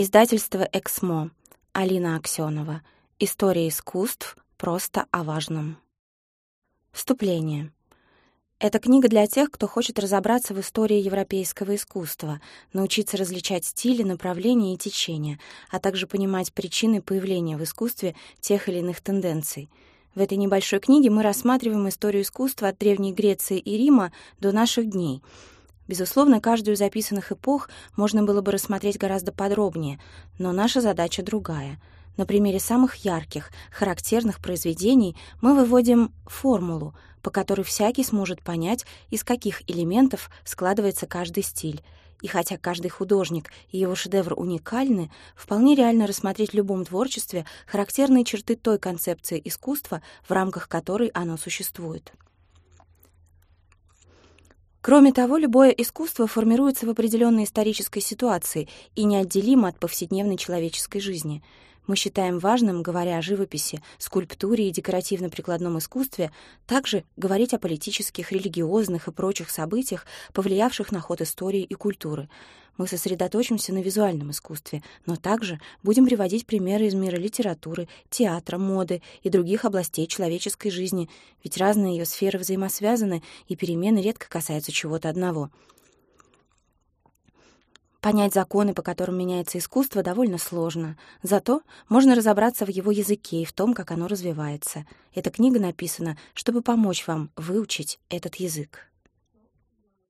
Издательство «Эксмо». Алина Аксенова. История искусств. Просто о важном. Вступление. Эта книга для тех, кто хочет разобраться в истории европейского искусства, научиться различать стили, направления и течения, а также понимать причины появления в искусстве тех или иных тенденций. В этой небольшой книге мы рассматриваем историю искусства от Древней Греции и Рима до наших дней — Безусловно, каждую из записанных эпох можно было бы рассмотреть гораздо подробнее, но наша задача другая. На примере самых ярких, характерных произведений мы выводим формулу, по которой всякий сможет понять, из каких элементов складывается каждый стиль. И хотя каждый художник и его шедевр уникальны, вполне реально рассмотреть в любом творчестве характерные черты той концепции искусства, в рамках которой оно существует. Кроме того, любое искусство формируется в определенной исторической ситуации и неотделимо от повседневной человеческой жизни. Мы считаем важным, говоря о живописи, скульптуре и декоративно-прикладном искусстве, также говорить о политических, религиозных и прочих событиях, повлиявших на ход истории и культуры — мы сосредоточимся на визуальном искусстве, но также будем приводить примеры из мира литературы, театра, моды и других областей человеческой жизни, ведь разные ее сферы взаимосвязаны, и перемены редко касаются чего-то одного. Понять законы, по которым меняется искусство, довольно сложно. Зато можно разобраться в его языке и в том, как оно развивается. Эта книга написана, чтобы помочь вам выучить этот язык.